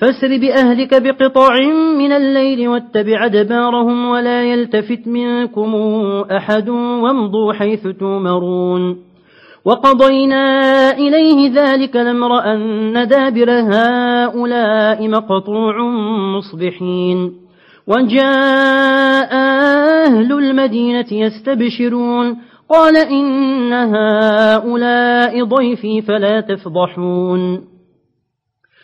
فاسر بأهلك بقطع من الليل واتبع دبارهم ولا يلتفت منكم أحد وامضوا حيث تومرون وقضينا إليه ذلك الأمر أن دابر هؤلاء مقطوع مصبحين. وجاء أهل المدينة يستبشرون. قال إن هؤلاء ضيفي فلا تفضحون.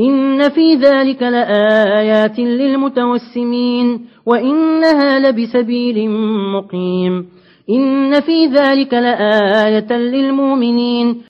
إن في ذلك لآيات للمتوسمين وإنها لبسبيل مقيم إن في ذلك لآية للمؤمنين